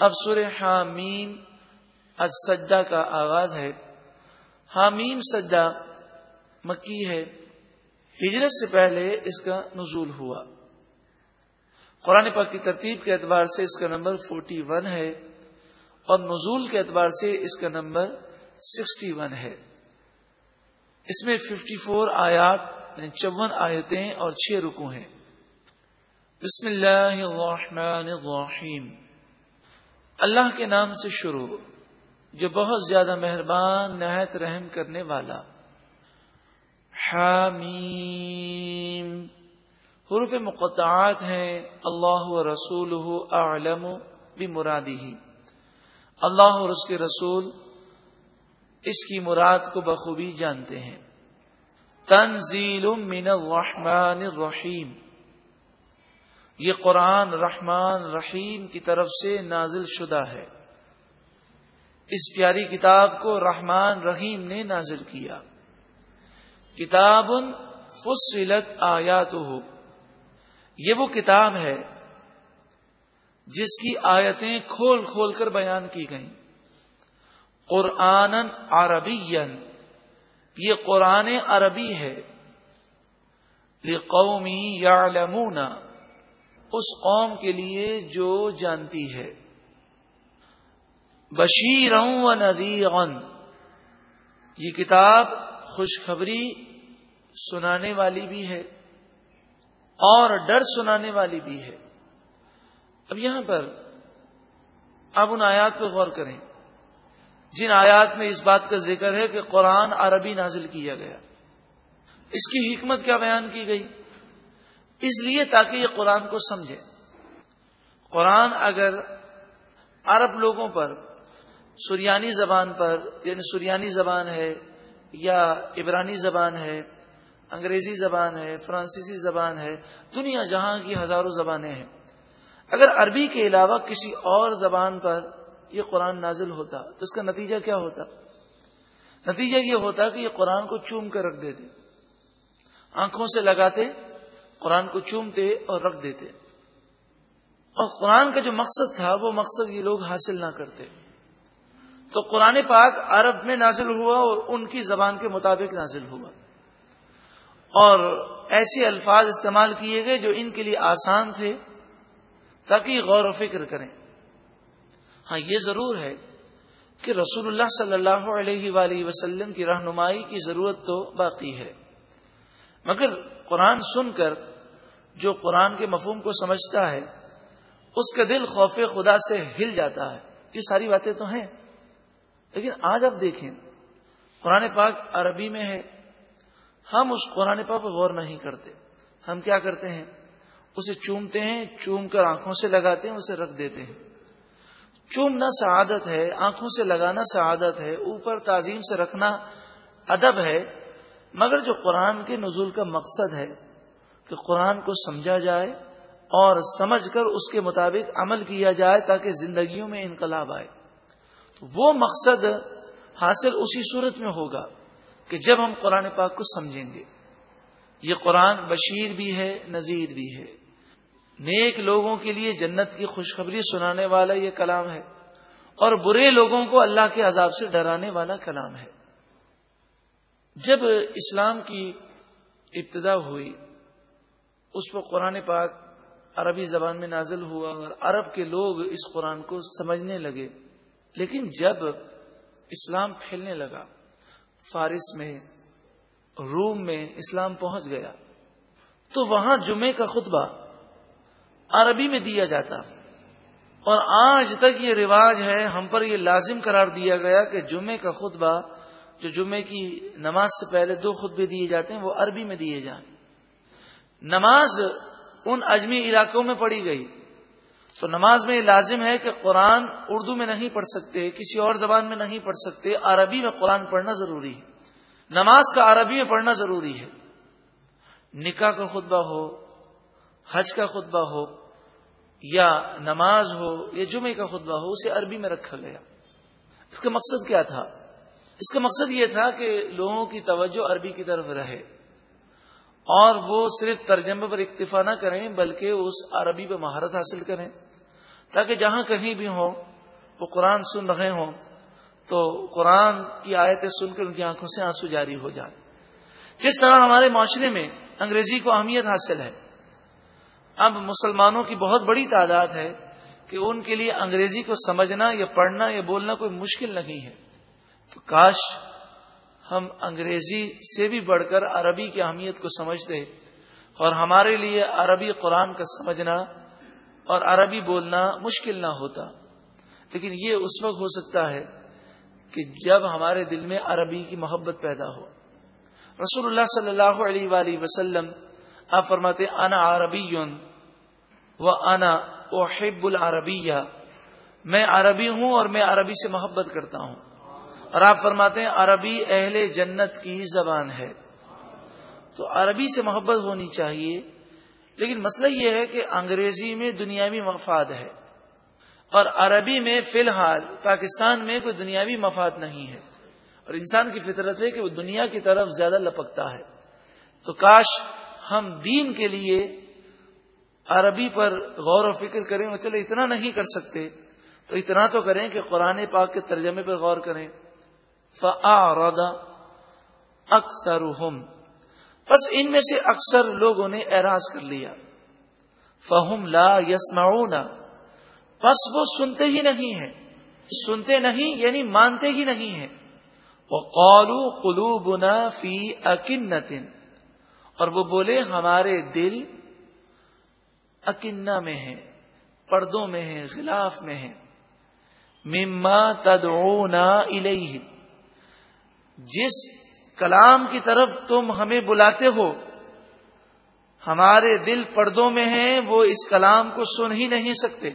اب سور حامیم السجدہ کا آغاز ہے۔ حامیم سجدہ مکی ہے۔ ہجرت سے پہلے اس کا نزول ہوا۔ قرآن پاک کی ترتیب کے اعتبار سے اس کا نمبر فورٹی ون ہے اور نزول کے اعتبار سے اس کا نمبر سکسٹی ون ہے۔ اس میں ففٹی فور آیات یعنی چون آیتیں اور چھ رکو ہیں۔ بسم اللہ الرحمن الرحیم۔ اللہ کے نام سے شروع، جو بہت زیادہ مہربان، نہایت رحم کرنے والا۔ حامیم۔ حروف مقطعات ہیں۔ اللہ و رسول اعلم بھی مرادی ہی اللہ اور اس کے رسول اس کی مراد کو بخوبی جانتے ہیں۔ تنزیل من الرحمن الرحیم۔ یہ قرآن رحمان رحیم کی طرف سے نازل شدہ ہے۔ اس پیاری کتاب کو رحمان رحیم نے نازل کیا۔ کتاب فصلت آیات ہو یہ وہ کتاب ہے جس کی آیتیں کھول کھول کر بیان کی گئیں۔ قرآن عربی یہ قرآن عربی ہے۔ قومی یا اس قوم کے لیے جو جانتی ہے۔ بشیر و ندیر یہ کتاب خوشخبری سنانے والی بھی ہے اور ڈر سنانے والی بھی ہے۔ اب یہاں پر اب ان آیات پہ غور کریں۔ جن آیات میں اس بات کا ذکر ہے کہ قرآن عربی نازل کیا گیا۔ اس کی حکمت کیا بیان کی گئی؟ اس لیے تاکہ یہ قرآن کو سمجھے۔ قرآن اگر عرب لوگوں پر، سریانی زبان پر یعنی سریانی زبان ہے یا عبرانی زبان ہے، انگریزی زبان ہے، فرانسیسی زبان ہے، دنیا جہاں کی ہزاروں زبانیں ہیں، اگر عربی کے علاوہ کسی اور زبان پر یہ قرآن نازل ہوتا، تو اس کا نتیجہ کیا ہوتا؟ نتیجہ یہ ہوتا کہ یہ قرآن کو چوم کر رکھ دیتے۔ آنکھوں سے لگاتے قرآن کو چومتے اور رکھ دیتے۔ اور قرآن کا جو مقصد تھا، وہ مقصد یہ لوگ حاصل نہ کرتے۔ تو قرآن پاک عرب میں نازل ہوا اور ان کی زبان کے مطابق نازل ہوا۔ اور ایسے الفاظ استعمال کیے گئے جو ان کے لیے آسان تھے، تاکہ غور و فکر کریں۔ ہاں یہ ضرور ہے کہ رسول اللہ صلی اللہ علیہ وآلہ وسلم کی رہنمائی کی ضرورت تو باقی ہے۔ مگر قرآن سن کر جو قرآن کے مفہوم کو سمجھتا ہے، اس کا دل خوف خدا سے ہل جاتا ہے۔ یہ ساری باتیں تو ہیں۔ لیکن آج اب دیکھیں، قرآن پاک عربی میں ہے۔ ہم اس قرآن پاک پر غور نہیں کرتے۔ ہم کیا کرتے ہیں؟ اسے چومتے ہیں، چوم کر آنکھوں سے لگاتے ہیں، اسے رکھ دیتے ہیں۔ چومنا سعادت ہے، آنکھوں سے لگانا سعادت ہے، اوپر تعظیم سے رکھنا ادب ہے، مگر جو قرآن کے نزول کا مقصد ہے کہ قرآن کو سمجھا جائے اور سمجھ کر اس کے مطابق عمل کیا جائے تاکہ زندگیوں میں انقلاب آئے۔ تو وہ مقصد حاصل اسی صورت میں ہوگا کہ جب ہم قرآن پاک کو سمجھیں گے۔ یہ قرآن بشیر بھی ہے، نذیر بھی ہے۔ نیک لوگوں کے لیے جنت کی خوشخبری سنانے والا یہ کلام ہے اور برے لوگوں کو اللہ کے عذاب سے ڈرانے والا کلام ہے۔ جب اسلام کی ابتدا ہوئی اس پر قرآن پاک عربی زبان میں نازل ہوا اور عرب کے لوگ اس قرآن کو سمجھنے لگے۔ لیکن جب اسلام پھیلنے لگا، فارس میں، روم میں اسلام پہنچ گیا، تو وہاں جمعے کا خطبہ عربی میں دیا جاتا۔ اور آج تک یہ رواج ہے، ہم پر یہ لازم قرار دیا گیا کہ جمعے کا خطبہ، جو جمعے کی نماز سے پہلے دو خطبے دیے جاتے ہیں، وہ عربی میں دیے جائیں۔ نماز ان اجمی علاقوں میں پڑھی گئی۔ تو نماز میں یہ لازم ہے کہ قرآن اردو میں نہیں پڑھ سکتے، کسی اور زبان میں نہیں پڑھ سکتے، عربی میں قرآن پڑھنا ضروری ہے۔ نماز کا عربی میں پڑھنا ضروری ہے۔ نکاح کا خطبہ ہو، حج کا خطبہ ہو، یا نماز ہو، یا جمعے کا خطبہ ہو، اسے عربی میں رکھا گیا۔ اس کا مقصد کیا تھا؟ اس کا مقصد یہ تھا کہ لوگوں کی توجہ عربی کی طرف رہے۔ اور وہ صرف ترجمے پر اکتفا نہ کریں بلکہ اس عربی پہ مہارت حاصل کریں۔ تاکہ جہاں کہیں بھی ہوں، وہ قرآن سن رہے ہوں، تو قرآن کی آیتیں سن کر ان کی آنکھوں سے آنسو جاری ہو جائے جس طرح ہمارے معاشرے میں انگریزی کو اہمیت حاصل ہے، اب مسلمانوں کی بہت بڑی تعداد ہے کہ ان کے لیے انگریزی کو سمجھنا یا پڑھنا یا بولنا کوئی مشکل نہیں ہے۔ تو کاش ہم انگریزی سے بھی بڑھ کر عربی کی اہمیت کو سمجھتے اور ہمارے لیے عربی قرآن کا سمجھنا اور عربی بولنا مشکل نہ ہوتا۔ لیکن یہ اس وقت ہو سکتا ہے کہ جب ہمارے دل میں عربی کی محبت پیدا ہو۔ رسول اللہ صلی اللہ علیہ وآلہ وسلم آپ فرماتے، انا عربی و انا احب العربیہ۔ میں عربی ہوں اور میں عربی سے محبت کرتا ہوں۔ اور آپ فرماتے ہیں عربی اہل جنت کی زبان ہے۔ تو عربی سے محبت ہونی چاہیے، لیکن مسئلہ یہ ہے کہ انگریزی میں دنیاوی مفاد ہے اور عربی میں فی الحال پاکستان میں کوئی دنیاوی مفاد نہیں ہے۔ اور انسان کی فطرت ہے کہ وہ دنیا کی طرف زیادہ لپکتا ہے۔ تو کاش ہم دین کے لیے عربی پر غور و فکر کریں اور چلے، اتنا نہیں کر سکتے۔ تو اتنا تو کریں کہ قرآن پاک کے ترجمے پر غور کریں۔ فعدا اکثر بس ان میں سے اکثر لوگوں نے اعراض کر لیا۔ فہم لا یسمعون بس وہ سنتے ہی نہیں ہیں۔ سنتے نہیں یعنی مانتے ہی نہیں ہیں۔ وہ قالو قلوبنا فی اکنتن اور وہ بولے، ہمارے دل اکنا میں ہیں، پردوں میں ہیں، غلاف میں ہیں۔ مما تدعونا الیہ جس کلام کی طرف تم ہمیں بلاتے ہو، ہمارے دل پردوں میں ہیں، وہ اس کلام کو سن ہی نہیں سکتے۔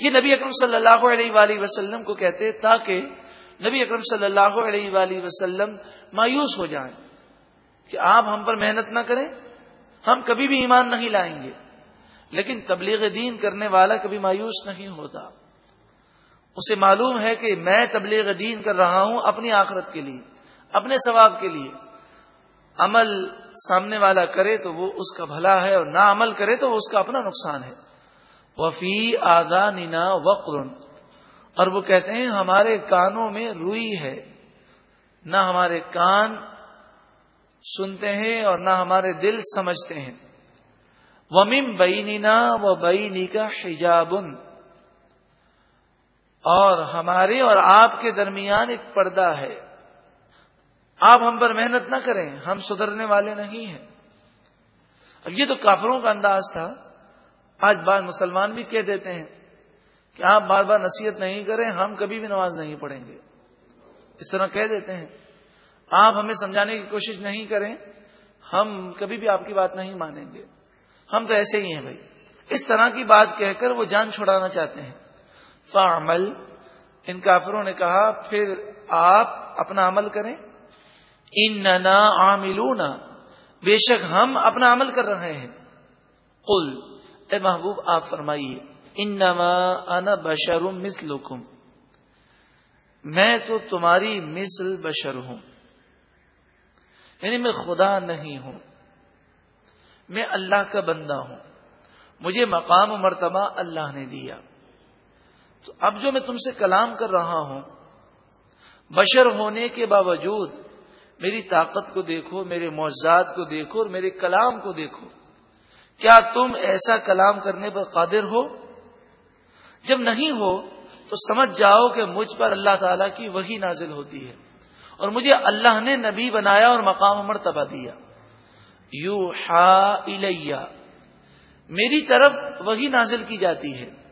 یہ نبی اکرم صلی اللہ علیہ وآلہ وسلم کو کہتے تاکہ نبی اکرم صلی اللہ علیہ وآلہ وسلم مایوس ہو جائیں کہ آپ ہم پر محنت نہ کریں، ہم کبھی بھی ایمان نہیں لائیں گے۔ لیکن تبلیغ دین کرنے والا کبھی مایوس نہیں ہوتا۔ اسے معلوم ہے کہ میں تبلیغ دین کر رہا ہوں اپنی آخرت کے لیے، اپنے ثواب کے لیے۔ عمل سامنے والا کرے تو وہ اس کا بھلا ہے اور نہ عمل کرے تو وہ اس کا اپنا نقصان ہے۔ وفی آدھا نینا وقر۔ اور وہ کہتے ہیں، ہمارے کانوں میں روئی ہے۔ نہ ہمارے کان سنتے ہیں اور نہ ہمارے دل سمجھتے ہیں۔ ومم بینینا و بینی کا حجابن اور ہمارے اور آپ کے درمیان ایک پردہ ہے۔ آپ ہم پر محنت نہ کریں، ہم سدھرنے والے نہیں ہیں۔ اب یہ تو کافروں کا انداز تھا۔ آج بعض مسلمان بھی کہہ دیتے ہیں کہ آپ بار بار نصیحت نہیں کریں، ہم کبھی بھی نماز نہیں پڑھیں گے۔ اس طرح کہہ دیتے ہیں۔ آپ ہمیں سمجھانے کی کوشش نہیں کریں، ہم کبھی بھی آپ کی بات نہیں مانیں گے۔ ہم تو ایسے ہی ہیں بھائی۔ اس طرح کی بات کہہ کر وہ جان چھوڑانا چاہتے ہیں۔ فعمل ان کافروں نے کہا، پھر آپ اپنا عمل کریں۔ ان عاملون۔ بے شک ہم اپنا عمل کر رہے ہیں۔ قل، اے محبوب، آپ فرمائیے، انما انا بشر مثلکم۔ میں تو تمہاری مثل بشر ہوں۔ یعنی میں خدا نہیں ہوں۔ میں اللہ کا بندہ ہوں۔ مجھے مقام و مرتبہ اللہ نے دیا۔ تو اب جو میں تم سے کلام کر رہا ہوں، بشر ہونے کے باوجود میری طاقت کو دیکھو، میرے معجزات کو دیکھو اور میرے کلام کو دیکھو۔ کیا تم ایسا کلام کرنے پر قادر ہو؟ جب نہیں ہو تو سمجھ جاؤ کہ مجھ پر اللہ تعالی کی وہی نازل ہوتی ہے اور مجھے اللہ نے نبی بنایا اور مقام مرتبہ دیا۔ یو ہا میری طرف وہی نازل کی جاتی ہے۔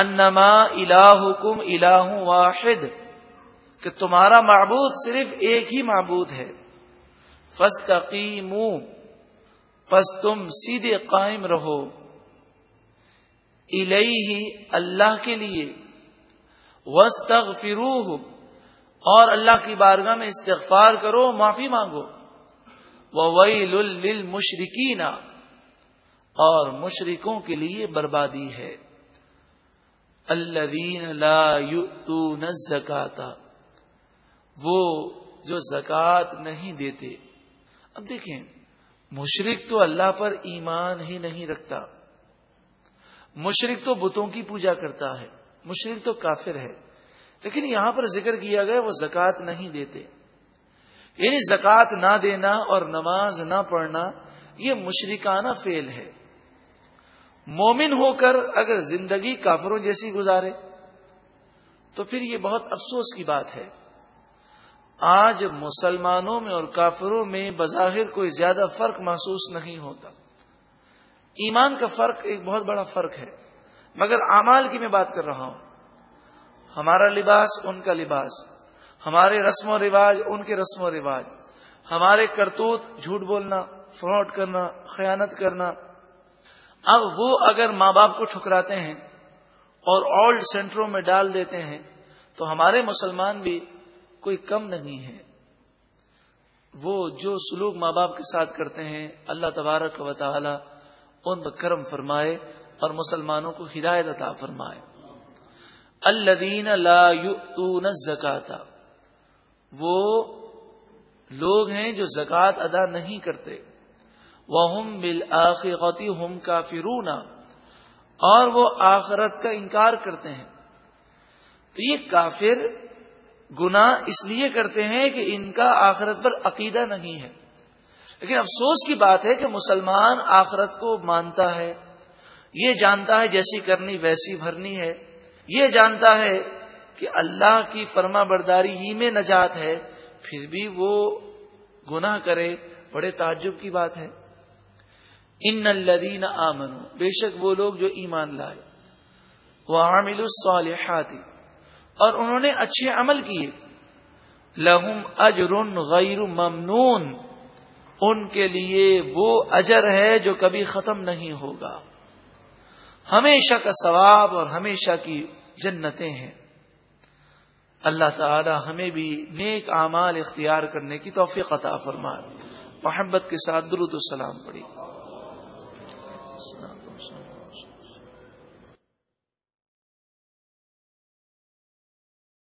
انما الہکم الہ واحد، کہ تمہارا معبود صرف ایک ہی معبود ہے۔ فستقیم پس تم سیدھے قائم رہو۔ الہی اللہ کے لیے۔ وسطروح اور اللہ کی بارگاہ میں استغفار کرو، معافی مانگو۔ وہ ویل مشرقین اور مشرقوں کے لیے بربادی ہے۔ اللہ زکاتا وہ جو زکات نہیں دیتے۔ اب دیکھیں مشرق تو اللہ پر ایمان ہی نہیں رکھتا۔ مشرق تو بتوں کی پوجا کرتا ہے۔ مشرق تو کافر ہے۔ لیکن یہاں پر ذکر کیا گیا وہ زکوٰۃ نہیں دیتے۔ یعنی زکوٰۃ نہ دینا اور نماز نہ پڑھنا، یہ مشرکانہ فیل ہے۔ مومن ہو کر اگر زندگی کافروں جیسی گزارے، تو پھر یہ بہت افسوس کی بات ہے۔ آج مسلمانوں میں اور کافروں میں بظاہر کوئی زیادہ فرق محسوس نہیں ہوتا۔ ایمان کا فرق ایک بہت بڑا فرق ہے۔ مگر اعمال کی میں بات کر رہا ہوں۔ ہمارا لباس ان کا لباس، ہمارے رسم و رواج ان کے رسم و رواج۔ ہمارے کرتوت جھوٹ بولنا، فراڈ کرنا، خیانت کرنا اب وہ اگر ماں باپ کو ٹھکراتے ہیں اور اولڈ سینٹروں میں ڈال دیتے ہیں، تو ہمارے مسلمان بھی کوئی کم نہیں ہے۔ وہ جو سلوک ماں باپ کے ساتھ کرتے ہیں، اللہ تبارک و تعالی ان پر کرم فرمائے اور مسلمانوں کو ہدایت عطا فرمائے۔ الدین لا زکاتا وہ لوگ ہیں جو زکوٰۃ ادا نہیں کرتے۔ وہ ہم بل ہم کافرونا اور وہ آخرت کا انکار کرتے ہیں۔ تو یہ کافر گنا اس لیے کرتے ہیں کہ ان کا آخرت پر عقیدہ نہیں ہے۔ لیکن افسوس کی بات ہے کہ مسلمان آخرت کو مانتا ہے۔ یہ جانتا ہے جیسی کرنی ویسی بھرنی ہے۔ یہ جانتا ہے کہ اللہ کی فرما برداری ہی میں نجات ہے۔ پھر بھی وہ گناہ کرے۔ بڑے تعجب کی بات ہے۔ ان الدین آمن بے شک وہ لوگ جو ایمان لائے۔ وہ عامل الصالحاتی اور انہوں نے اچھے عمل کیے۔ لہم اجر غیر ممنون۔ ان کے لیے وہ اجر ہے جو کبھی ختم نہیں ہوگا۔ ہمیشہ کا ثواب اور ہمیشہ کی جنتیں ہیں۔ اللہ تعالی ہمیں بھی نیک اعمال اختیار کرنے کی توفیق عطا فرمائے۔ محبت کے ساتھ درود السلام پڑی السلام